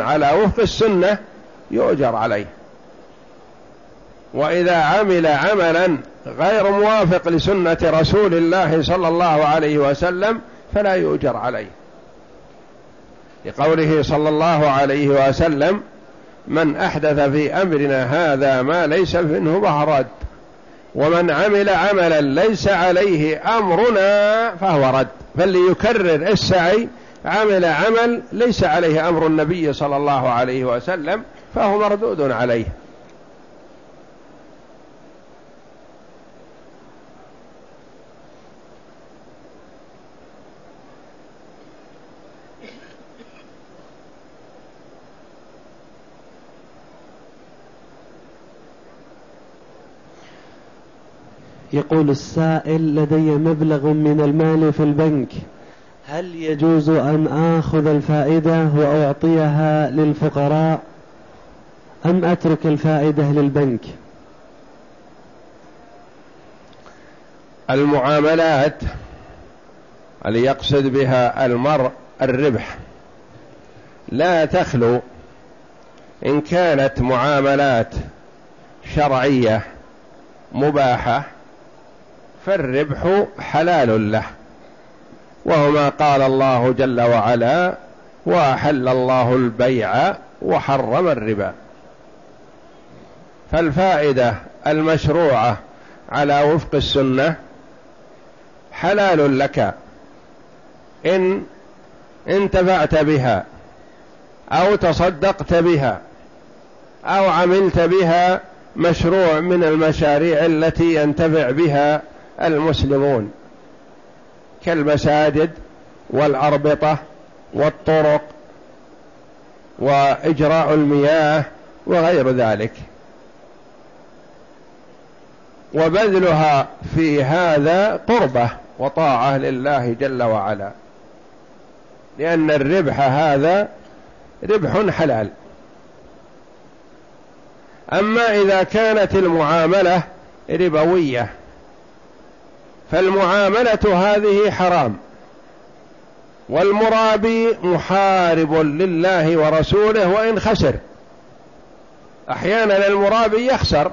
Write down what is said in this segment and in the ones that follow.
على وفق السنة يؤجر عليه. وإذا عمل عملا غير موافق لسنة رسول الله صلى الله عليه وسلم فلا يؤجر عليه. لقوله صلى الله عليه وسلم من أحدث في أمرنا هذا ما ليس منه فهو رد ومن عمل عملا ليس عليه أمرنا فهو رد. فليكرر السعي عمل عمل ليس عليه أمر النبي صلى الله عليه وسلم فهو مردود عليه. يقول السائل لدي مبلغ من المال في البنك. هل يجوز أن آخذ الفائدة وأعطيها للفقراء؟ أم أترك الفائدة للبنك؟ المعاملات اللي يقصد بها المرء الربح لا تخلو إن كانت معاملات شرعية مباحة فالربح حلال له. وهو ما قال الله جل وعلا وأحل الله البيع وحرم الربا. فالفائدة المشروعة على وفق السنة حلال لك. إن انتفعت بها أو تصدقت بها أو عملت بها مشروع من المشاريع التي ينتفع بها المسلمون. كالمساجد والأربطة والطرق وإجراء المياه وغير ذلك. وبذلها في هذا قربة وطاعة لله جل وعلا لأن الربح هذا ربح حلال. أما إذا كانت المعاملة ربوية فالمعاملة هذه حرام. والمرابي محارب لله ورسوله وإن خسر. أحيانا المرابي يخسر.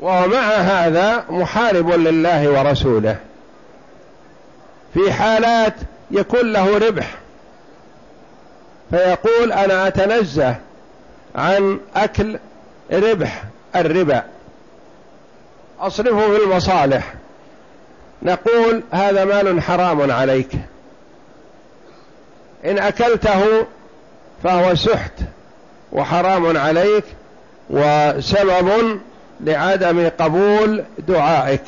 ومع هذا محارب لله ورسوله. في حالات يكون له ربح. فيقول أنا أتنزه عن أكل ربح الربا. أصرفه في المصالح. نقول هذا مال حرام عليك. إن أكلته فهو سحت وحرام عليك وسبب لعدم قبول دعائك.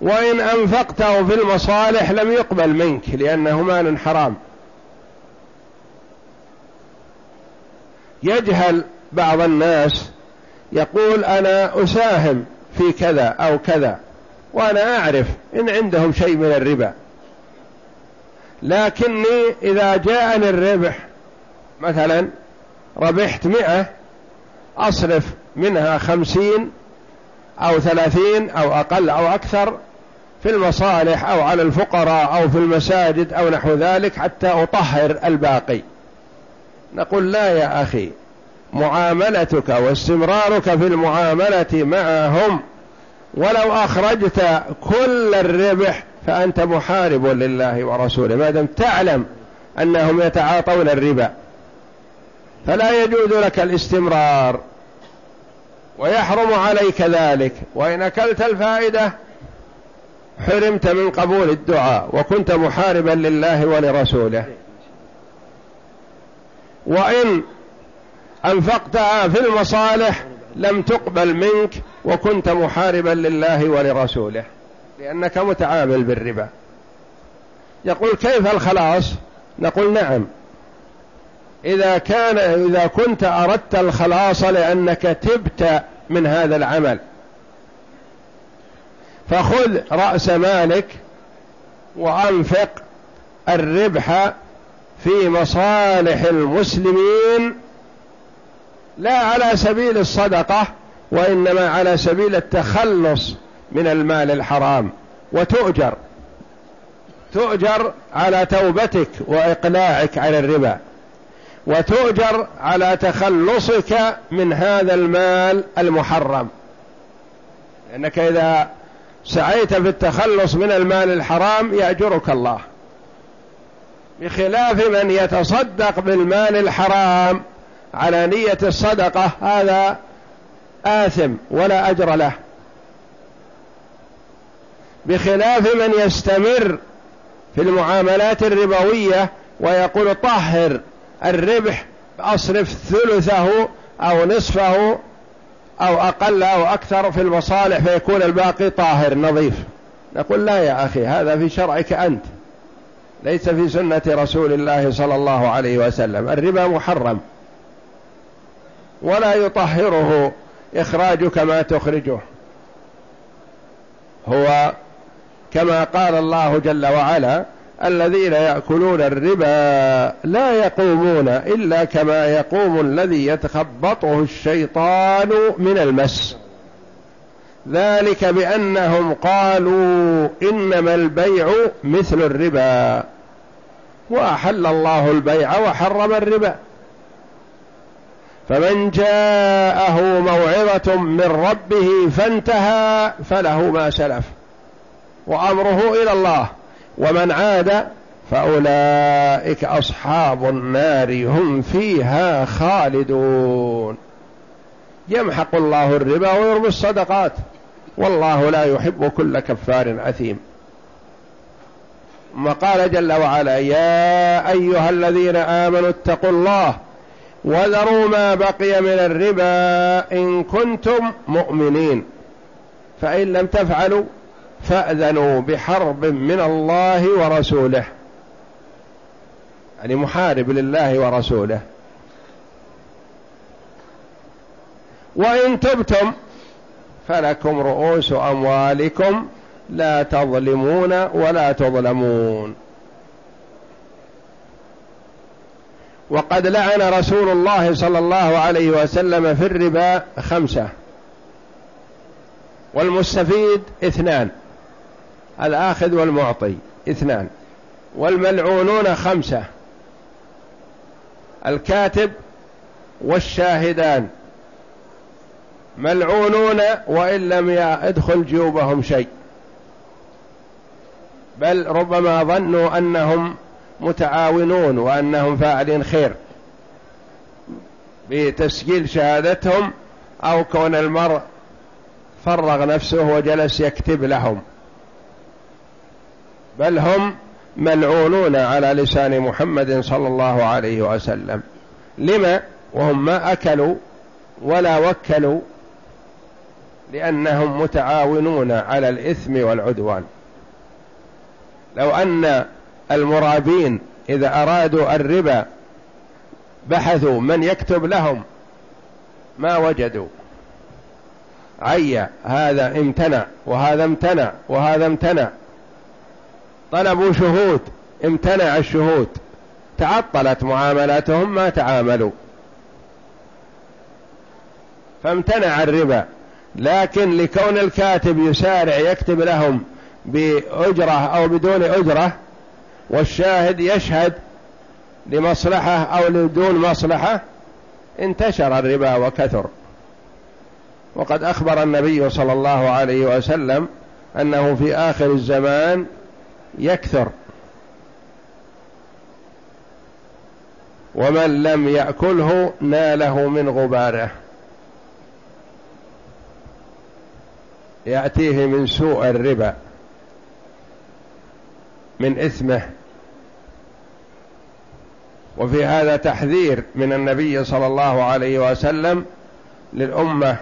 وإن أنفقته في المصالح لم يقبل منك لأنه مال حرام. يجهل بعض الناس يقول أنا أساهم في كذا أو كذا وأنا أعرف إن عندهم شيء من الربا. لكني إذا جاءني الربح مثلا ربحت مئة أصرف منها خمسين أو ثلاثين أو أقل أو أكثر في المصالح أو على الفقراء أو في المساجد أو نحو ذلك حتى أطهر الباقي. نقول لا يا أخي معاملتك واستمرارك في المعاملة معهم. ولو أخرجت كل الربح فأنت محارب لله ورسوله. ما دام تعلم أنهم يتعاطون الربا فلا يجوز لك الاستمرار. ويحرم عليك ذلك. وإن أكلت الفائدة حرمت من قبول الدعاء وكنت محاربا لله ولرسوله. وإن أنفقتها في المصالح لم تقبل منك وكنت محاربا لله ولرسوله لأنك متعامل بالربا. يقول كيف الخلاص؟ نقول نعم. إذا كان إذا كنت أردت الخلاص لأنك تبت من هذا العمل. فخذ رأس مالك وأنفق الربح في مصالح المسلمين لا على سبيل الصدقة وإنما على سبيل التخلص من المال الحرام وتؤجر. تؤجر على توبتك وإقلاعك عن الربا وتؤجر على تخلصك من هذا المال المحرم. لأنك إذا سعيت في التخلص من المال الحرام يأجرك الله. بخلاف من يتصدق بالمال الحرام على نية الصدقة هذا آثم ولا أجر له. بخلاف من يستمر في المعاملات الربوية ويقول طهر الربح أصرف ثلثه أو نصفه أو أقل أو أكثر في المصالح فيكون الباقي طاهر نظيف. نقول لا يا أخي هذا في شرعك أنت. ليس في سنة رسول الله صلى الله عليه وسلم. الربا محرم. ولا يطهره. إخراجك ما تخرجه. هو كما قال الله جل وعلا الذين يأكلون الربا لا يقومون إلا كما يقوم الذي يتخبطه الشيطان من المس. ذلك بأنهم قالوا إنما البيع مثل الربا. وأحل الله البيع وحرم الربا. فمن جاءه موعظة من ربه فانتهى فله ما سلف. وأمره إلى الله. ومن عاد فأولئك أصحاب النار هم فيها خالدون. يمحق الله الربا ويربي الصدقات. والله لا يحب كل كفار أثيم. ثم قال جل وعلا يا أيها الذين آمنوا اتقوا الله وذروا ما بقي من الربا إن كنتم مؤمنين. فإن لم تفعلوا فأذنوا بحرب من الله ورسوله. يعني محارب لله ورسوله. وإن تبتم فلكم رؤوس أموالكم لا تظلمون ولا تظلمون. وقد لعن رسول الله صلى الله عليه وسلم في الربا خمسة والمستفيد اثنان الآخذ والمعطي اثنان والملعونون خمسة الكاتب والشاهدان ملعونون وإن لم يدخل جيوبهم شيء بل ربما ظنوا أنهم متعاونون وأنهم فاعلين خير. بتسجيل شهادتهم أو كون المرء فرغ نفسه وجلس يكتب لهم. بل هم ملعونون على لسان محمد صلى الله عليه وسلم. لما؟ وهم ما أكلوا ولا وكلوا لأنهم متعاونون على الإثم والعدوان. لو أن المرابين إذا أرادوا الربا بحثوا من يكتب لهم ما وجدوا. عي هذا امتنع وهذا امتنع وهذا امتنع. طلبوا شهود امتنع الشهود. تعطلت معاملاتهم ما تعاملوا. فامتنع الربا. لكن لكون الكاتب يسارع يكتب لهم بأجرة أو بدون أجرة والشاهد يشهد لمصلحة أو لدون مصلحة انتشر الربا وكثر. وقد أخبر النبي صلى الله عليه وسلم أنه في آخر الزمان يكثر. ومن لم يأكله ناله من غباره. يأتيه من سوء الربا. من إثمه وفي هذا تحذير من النبي صلى الله عليه وسلم للأمة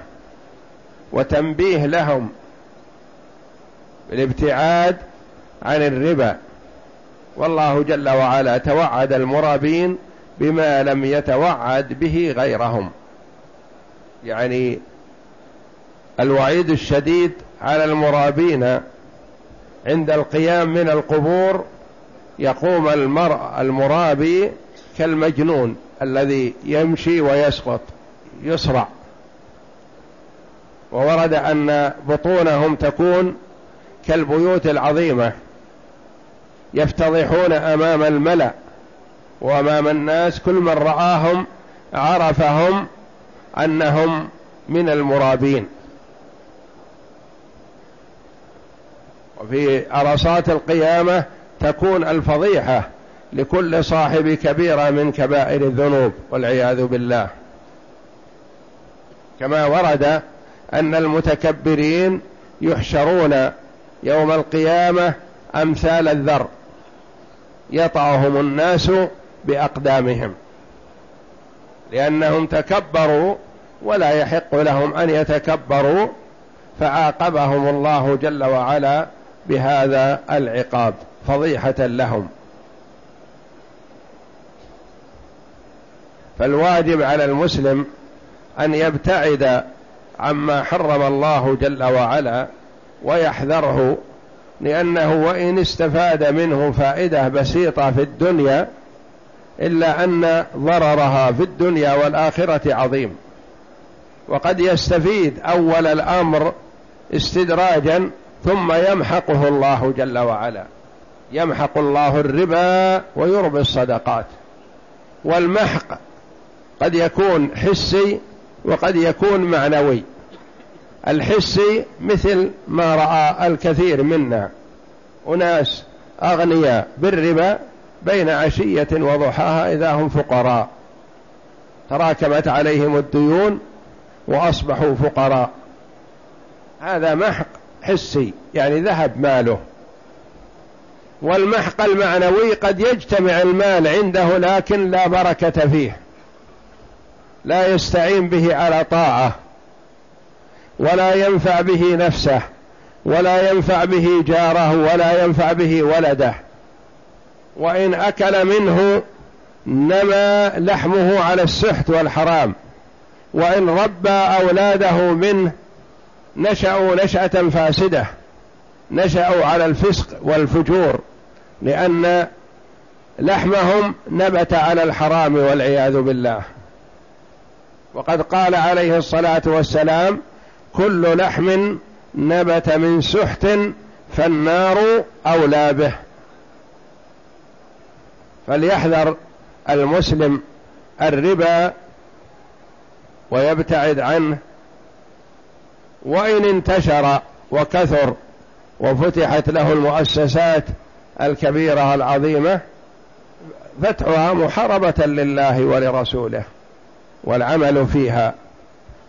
وتنبيه لهم بالابتعاد عن الربا. والله جل وعلا توعد المرابين بما لم يتوعد به غيرهم. يعني الوعيد الشديد على المرابين عند القيام من القبور يقوم المرء المرابي كالمجنون الذي يمشي ويسقط يسرع. وورد أن بطونهم تكون كالبيوت العظيمة يفتضحون أمام الملأ وأمام الناس. كل من رآهم عرفهم أنهم من المرابين. وفي عرصات القيامة تكون الفضيحة لكل صاحب كبيرة من كبائر الذنوب والعياذ بالله. كما ورد أن المتكبرين يحشرون يوم القيامة أمثال الذر يطعهم الناس بأقدامهم لأنهم تكبروا ولا يحق لهم أن يتكبروا فعاقبهم الله جل وعلا بهذا العقاب فضيحة لهم. فالواجب على المسلم أن يبتعد عما حرم الله جل وعلا ويحذره لأنه وإن استفاد منه فائدة بسيطة في الدنيا إلا أن ضررها في الدنيا والآخرة عظيم. وقد يستفيد أول الأمر استدراجا ثم يمحقه الله جل وعلا. يمحق الله الربا ويربي الصدقات. والمحق قد يكون حسي وقد يكون معنوي. الحسي مثل ما رأى الكثير منا. أناس أغنياء بالربا بين عشية وضحاها إذا هم فقراء. تراكمت عليهم الديون وأصبحوا فقراء. هذا محق. حسي يعني ذهب ماله. والمحق المعنوي قد يجتمع المال عنده لكن لا بركة فيه. لا يستعين به على طاعة ولا ينفع به نفسه ولا ينفع به جاره ولا ينفع به ولده. وإن أكل منه نما لحمه على السحت والحرام. وإن ربى أولاده منه نشأوا نشأة فاسدة. نشأوا على الفسق والفجور لأن لحمهم نبت على الحرام والعياذ بالله. وقد قال عليه الصلاة والسلام كل لحم نبت من سحت فالنار أولى به. فليحذر المسلم الربا ويبتعد عنه وإن انتشر وكثر وفتحت له المؤسسات الكبيرة العظيمة فتحها محاربة لله ولرسوله والعمل فيها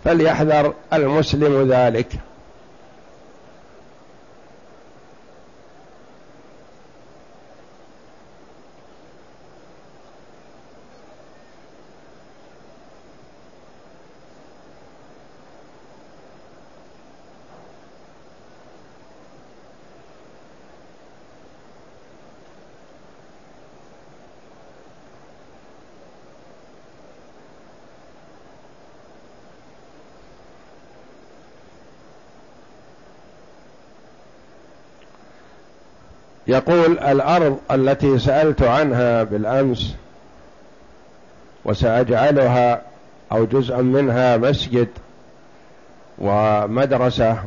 فليحذر المسلم ذلك. يقول الأرض التي سألت عنها بالأمس وسأجعلها أو جزءا منها مسجد ومدرسة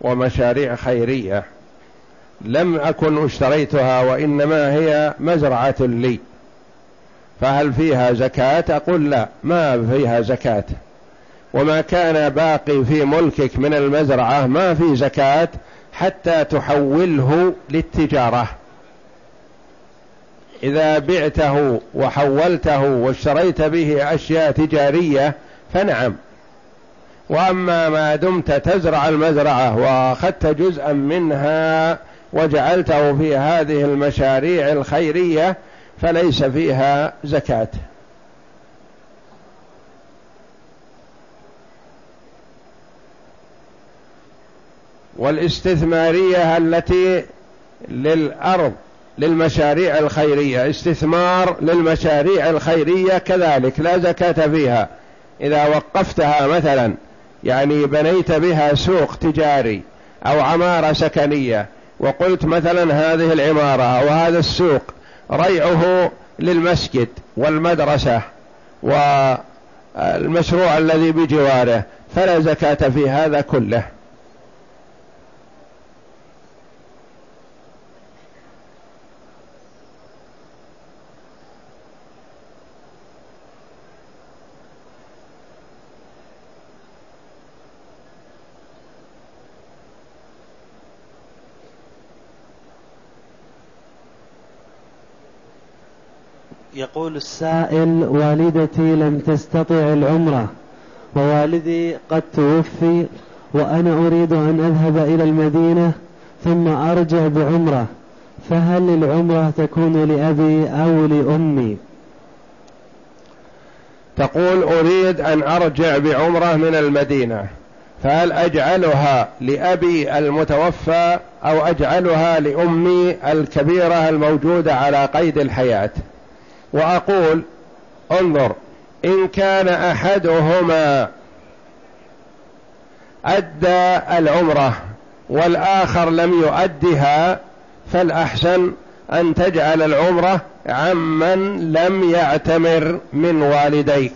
ومشاريع خيرية لم أكن اشتريتها وإنما هي مزرعة لي. فهل فيها زكاة؟ أقول لا ما فيها زكاة. وما كان باقي في ملكك من المزرعة ما في زكاة حتى تحوله للتجارة. إذا بعته وحولته واشتريت به أشياء تجارية فنعم. وأما ما دمت تزرع المزرعة وأخذت جزءا منها وجعلته في هذه المشاريع الخيرية فليس فيها زكاة. والاستثمارية التي للأرض للمشاريع الخيرية. استثمار للمشاريع الخيرية كذلك لا زكاة فيها. إذا وقفتها مثلا يعني بنيت بها سوق تجاري أو عمارة سكنية وقلت مثلا هذه العمارة أو هذا السوق ريعه للمسجد والمدرسة والمشروع الذي بجواره فلا زكاة في هذا كله. يقول السائل والدتي لم تستطع العمرة ووالدي قد توفي وأنا أريد أن أذهب إلى المدينة ثم أرجع بعمرة فهل العمرة تكون لأبي أو لأمي؟ تقول أريد أن أرجع بعمرة من المدينة فهل أجعلها لأبي المتوفى أو أجعلها لأمي الكبيرة الموجودة على قيد الحياة؟ وأقول انظر إن كان أحدهما أدى العمرة والآخر لم يؤدها فالأحسن أن تجعل العمرة عمن لم يعتمر من والديك.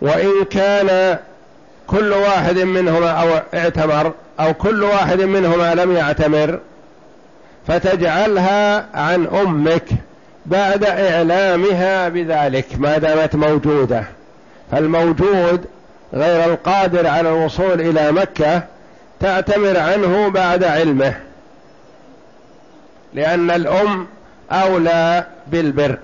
وإن كان كل واحد منهما أو اعتمر أو كل واحد منهما لم يعتمر فتجعلها عن أمك بعد إعلامها بذلك ما دامت موجودة. فالموجود غير القادر على الوصول إلى مكة تعتمر عنه بعد علمه لأن الأم أولى بالبر.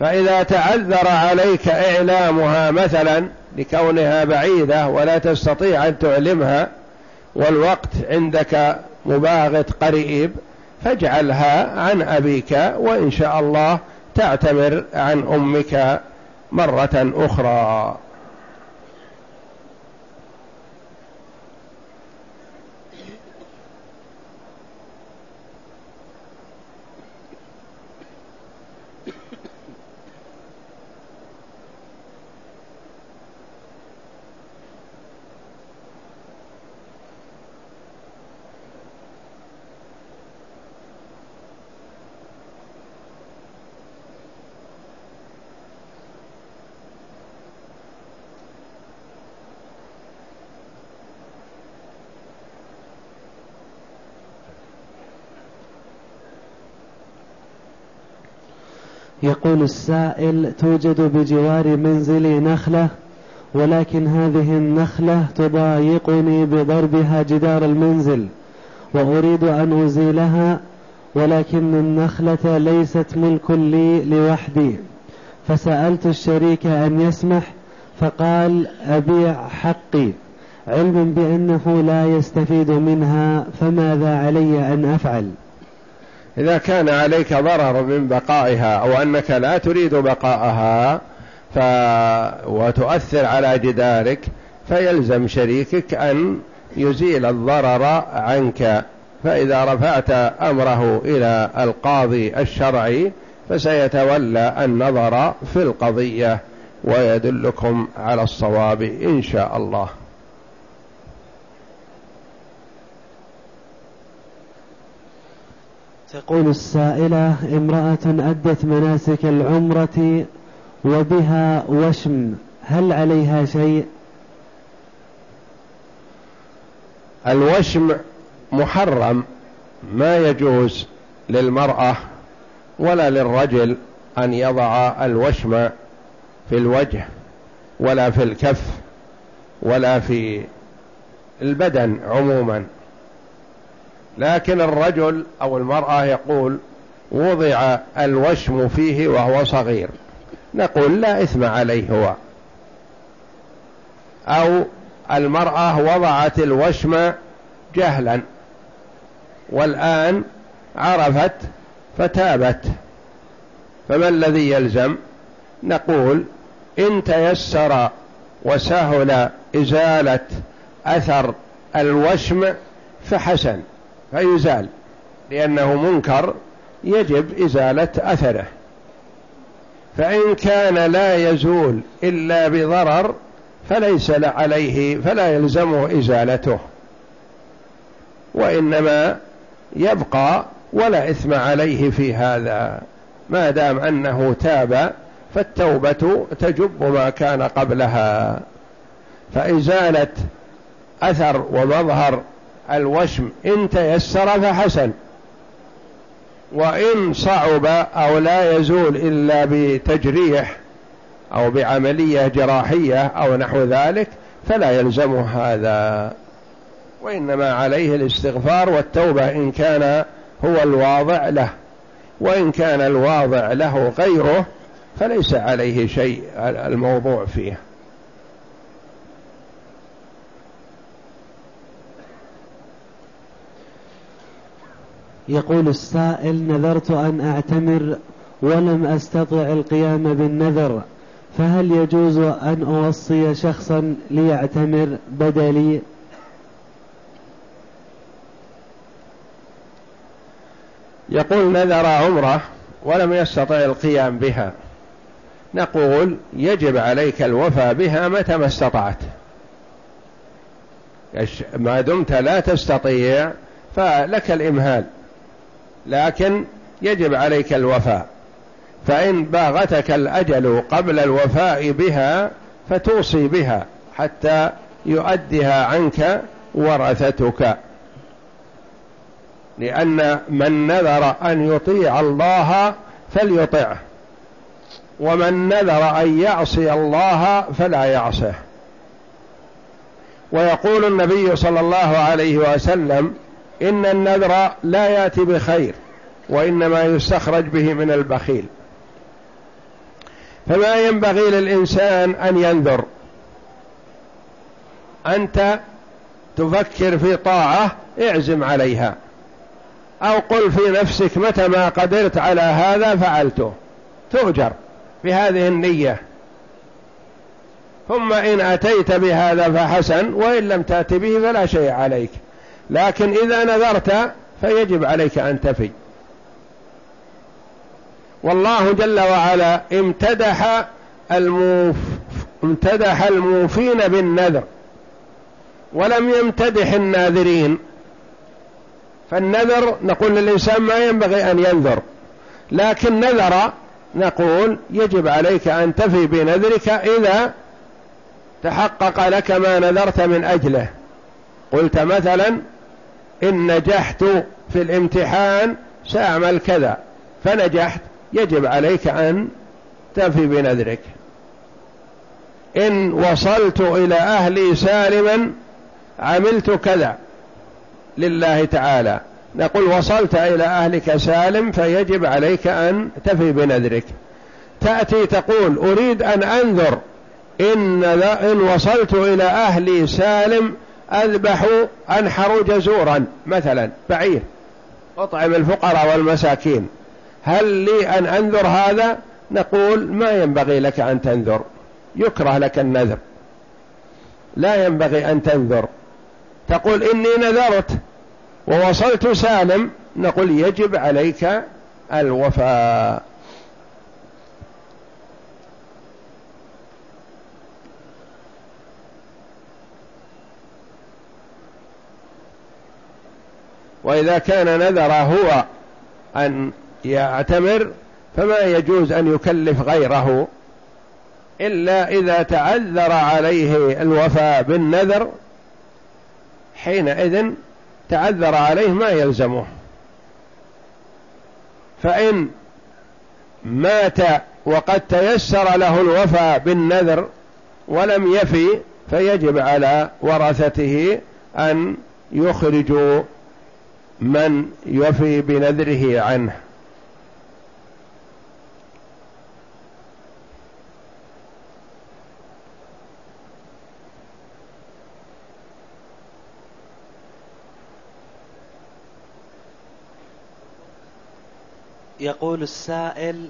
فإذا تعذر عليك إعلامها مثلا لكونها بعيدة ولا تستطيع أن تعلمها والوقت عندك مباغت قريب فاجعلها عن أبيك وإن شاء الله تعتمر عن أمك مرة أخرى. يقول السائل توجد بجوار منزلي نخلة ولكن هذه النخلة تضايقني بضربها جدار المنزل وأريد أن أزيلها ولكن النخلة ليست ملك لي لوحدي. فسألت الشريك أن يسمح فقال أبيع حقي. علم بأنه لا يستفيد منها فماذا علي أن أفعل؟ إذا كان عليك ضرر من بقائها أو أنك لا تريد بقاءها ف... وتؤثر على جدارك فيلزم شريكك أن يزيل الضرر عنك. فإذا رفعت أمره إلى القاضي الشرعي فسيتولى النظر في القضية ويدلكم على الصواب إن شاء الله. تقول السائلة امرأة أدت مناسك العمرة وبها وشم هل عليها شيء؟ الوشم محرم ما يجوز للمرأة ولا للرجل أن يضع الوشم في الوجه ولا في الكف ولا في البدن عموما. لكن الرجل أو المرأة يقول وضع الوشم فيه وهو صغير. نقول لا إثم عليه هو. أو المرأة وضعت الوشم جهلا والآن عرفت فتابت. فما الذي يلزم؟ نقول إن تيسر وسهل إزالة أثر الوشم فحسن. فيزال لأنه منكر يجب إزالة أثره. فإن كان لا يزول إلا بضرر فليس عليه فلا يلزمه إزالته. وإنما يبقى ولا إثم عليه في هذا ما دام أنه تاب فالتوبة تجب ما كان قبلها. فإزالة أثر ومظهر الوشم إن تيسر فحسن وإن صعب أو لا يزول إلا بتجريح أو بعملية جراحية أو نحو ذلك فلا يلزم هذا وإنما عليه الاستغفار والتوبة إن كان هو الواضع له وإن كان الواضع له غيره فليس عليه شيء الموضوع فيه. يقول السائل نذرت أن أعتمر ولم أستطع القيام بالنذر فهل يجوز أن أوصي شخصا ليعتمر بدلي؟ يقول نذر عمرة ولم يستطع القيام بها. نقول يجب عليك الوفاء بها متى ما استطعت. ما دمت لا تستطيع فلك الإمهال. لكن يجب عليك الوفاء. فإن باغتك الأجل قبل الوفاء بها فتوصي بها حتى يؤديها عنك ورثتك. لأن من نذر أن يطيع الله فليطعه ومن نذر أن يعصي الله فلا يعصه. ويقول النبي صلى الله عليه وسلم إن النذر لا يأتي بخير وإنما يستخرج به من البخيل. فما ينبغي للإنسان أن ينذر. أنت تفكر في طاعة اعزم عليها. أو قل في نفسك متى ما قدرت على هذا فعلته. تؤجر بهذه النية. ثم إن أتيت بهذا فحسن وإن لم تأت به فلا شيء عليك. لكن إذا نذرت فيجب عليك أن تفي. والله جل وعلا امتدح الموف امتدح الموفين بالنذر. ولم يمتدح الناذرين. فالنذر نقول للإنسان ما ينبغي أن ينذر. لكن نذر نقول يجب عليك أن تفي بنذرك إذا تحقق لك ما نذرت من أجله. قلت مثلا إن نجحت في الامتحان سأعمل كذا فنجحت يجب عليك أن تفي بنذرك. إن وصلت إلى أهلي سالما عملت كذا لله تعالى. نقول وصلت إلى أهلك سالم فيجب عليك أن تفي بنذرك. تأتي تقول أريد أن أنذر إن, إن وصلت إلى أهلي سالم أذبح أنحر جزورا مثلا بعير أطعم الفقراء والمساكين. هل لي أن أنذر هذا؟ نقول ما ينبغي لك أن تنذر يكره لك النذر. لا ينبغي أن تنذر. تقول إني نذرت ووصلت سالم نقول يجب عليك الوفاء. وإذا كان نذر هو أن يعتمر فما يجوز أن يكلف غيره إلا إذا تعذر عليه الوفاء بالنذر حينئذ تعذر عليه ما يلزمه. فإن مات وقد تيسر له الوفاء بالنذر ولم يفي فيجب على ورثته أن يخرجوا من يفي بنذره عنه. يقول السائل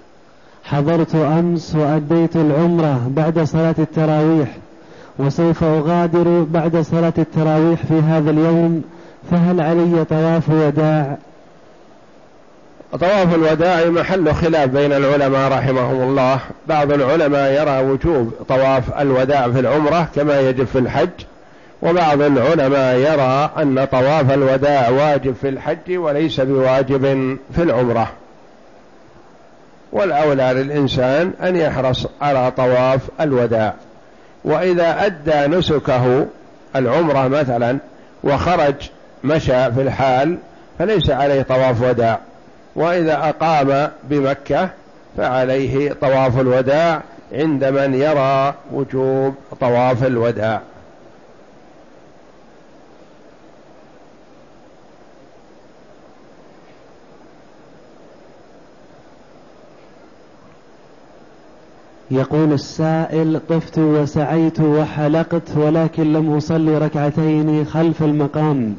حضرت أمس وأديت العمرة بعد صلاة التراويح وسوف أغادر بعد صلاة التراويح في هذا اليوم فهل علي طواف وداع طواف الوداع محل خلاف بين العلماء رحمهم الله. بعض العلماء يرى وجوب طواف الوداع في العمرة كما يجب في الحج وبعض العلماء يرى أن طواف الوداع واجب في الحج وليس بواجب في العمرة. والأولى للإنسان أن يحرص على طواف الوداع وإذا أدى نسكه العمرة مثلا وخرج مشى في الحال فليس عليه طواف وداع وإذا أقام بمكة فعليه طواف الوداع عند من يرى وجوب طواف الوداع. يقول السائل طفت وسعيت وحلقت ولكن لم أصلي ركعتين خلف المقام.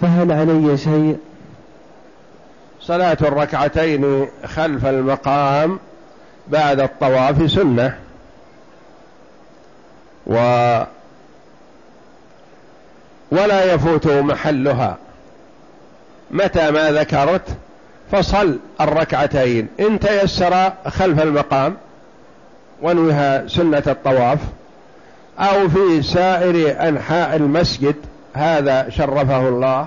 فهل علي شيء؟ صلاة الركعتين خلف المقام بعد الطواف سنة. و ولا يفوت محلها. متى ما ذكرت فصل الركعتين. إن تيسر خلف المقام وانوها سنة الطواف أو في سائر أنحاء المسجد هذا شرفه الله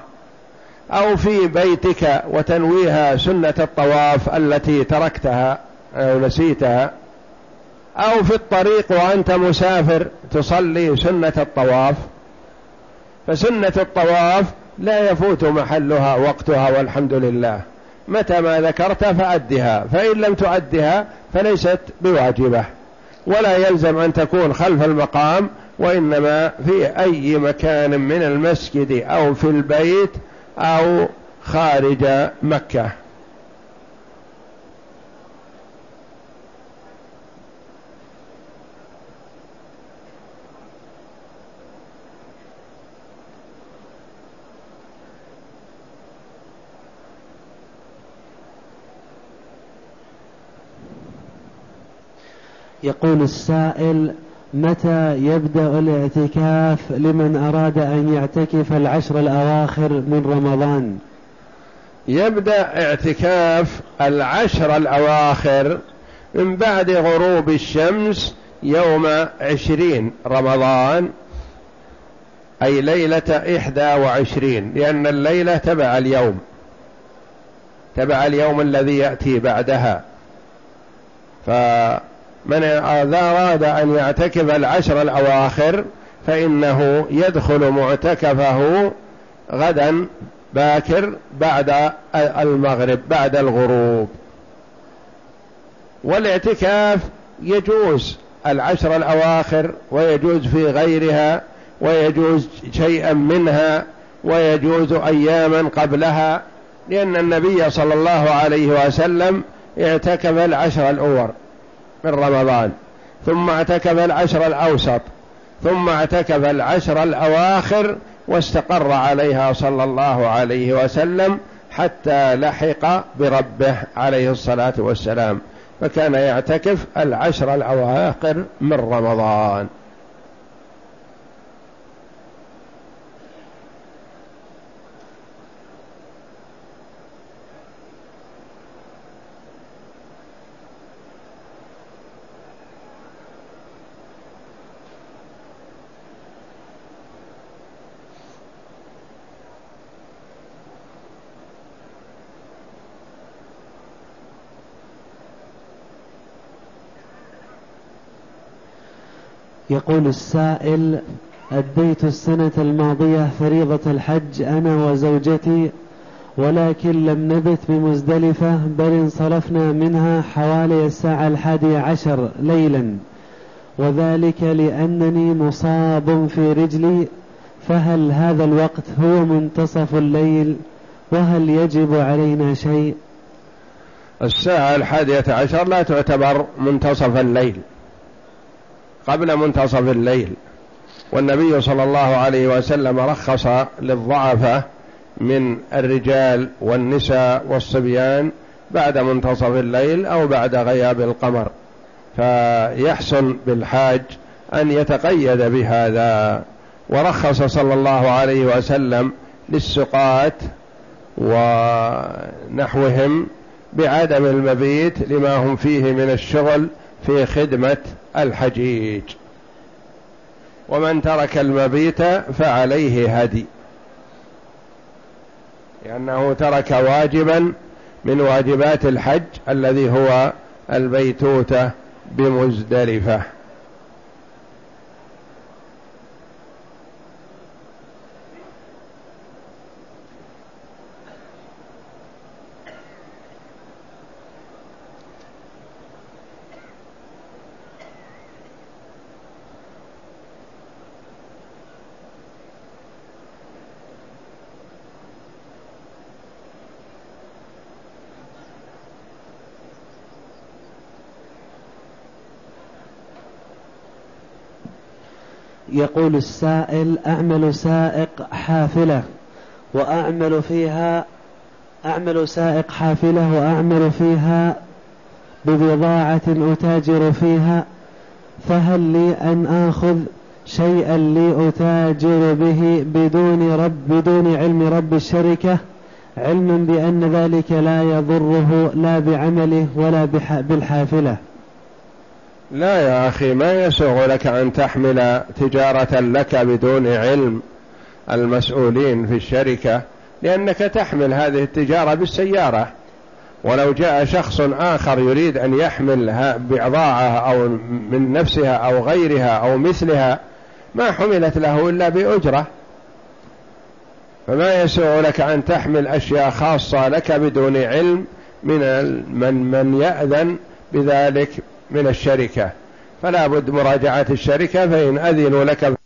أو في بيتك وتنويها سنة الطواف التي تركتها أو نسيتها أو في الطريق وأنت مسافر تصلي سنة الطواف. فسنة الطواف لا يفوت محلها وقتها والحمد لله. متى ما ذكرت فأدها فإن لم تؤدها فليست بواجبة. ولا يلزم أن تكون خلف المقام وإنما في أي مكان من المسجد أو في البيت أو خارج مكة. يقول السائل متى يبدأ الاعتكاف لمن أراد أن يعتكف العشر الأواخر من رمضان؟ يبدأ اعتكاف العشر الأواخر من بعد غروب الشمس يوم عشرين رمضان أي ليلة إحدى وعشرين لأن الليلة تبع اليوم تبع اليوم الذي يأتي بعدها. ف من أراد أن يعتكف العشر الأواخر فإنه يدخل معتكفه غدا باكر بعد المغرب بعد الغروب. والاعتكاف يجوز العشر الأواخر ويجوز في غيرها ويجوز شيئا منها ويجوز أياما قبلها لأن النبي صلى الله عليه وسلم اعتكف العشر الأول من رمضان ثم اعتكف العشر الأوسط ثم اعتكف العشر الأواخر واستقر عليها صلى الله عليه وسلم حتى لحق بربه عليه الصلاة والسلام فكان يعتكف العشر الأواخر من رمضان. يقول السائل أديت السنة الماضية فريضة الحج أنا وزوجتي ولكن لم نبت بمزدلفة بل انصرفنا منها حوالي الساعة الحادية عشر ليلا. وذلك لأنني مصاب في رجلي فهل هذا الوقت هو منتصف الليل؟ وهل يجب علينا شيء؟ الساعة الحادية عشر لا تعتبر منتصف الليل. قبل منتصف الليل. والنبي صلى الله عليه وسلم رخص للضعفة من الرجال والنساء والصبيان بعد منتصف الليل أو بعد غياب القمر. فيحسن بالحاج أن يتقيد بهذا. ورخص صلى الله عليه وسلم للسقاة ونحوهم بعدم المبيت لما هم فيه من الشغل في خدمة الحجيج. ومن ترك المبيت فعليه هدي. لأنه ترك واجبا من واجبات الحج الذي هو البيتوتة بمزدلفة. يقول السائل أعمل سائق حافلة وأعمل فيها أعمل سائق حافلة وأعمل فيها ببضاعة أتاجر فيها فهل لي أن آخذ شيئا لي أتاجر به بدون رب بدون علم رب الشركة؟ علما بأن ذلك لا يضره لا بعمله ولا بالحافلة. لا يا أخي ما يسوغ لك أن تحمل تجارة لك بدون علم المسؤولين في الشركة لأنك تحمل هذه التجارة بالسيارة. ولو جاء شخص آخر يريد أن يحمل بضاعة أو من نفسها أو غيرها أو مثلها ما حملت له إلا بأجرة. فما يسوع لك أن تحمل أشياء خاصة لك بدون علم من من من يأذن بذلك من الشركة. فلا بد مراجعة الشركة فإن أذنوا لك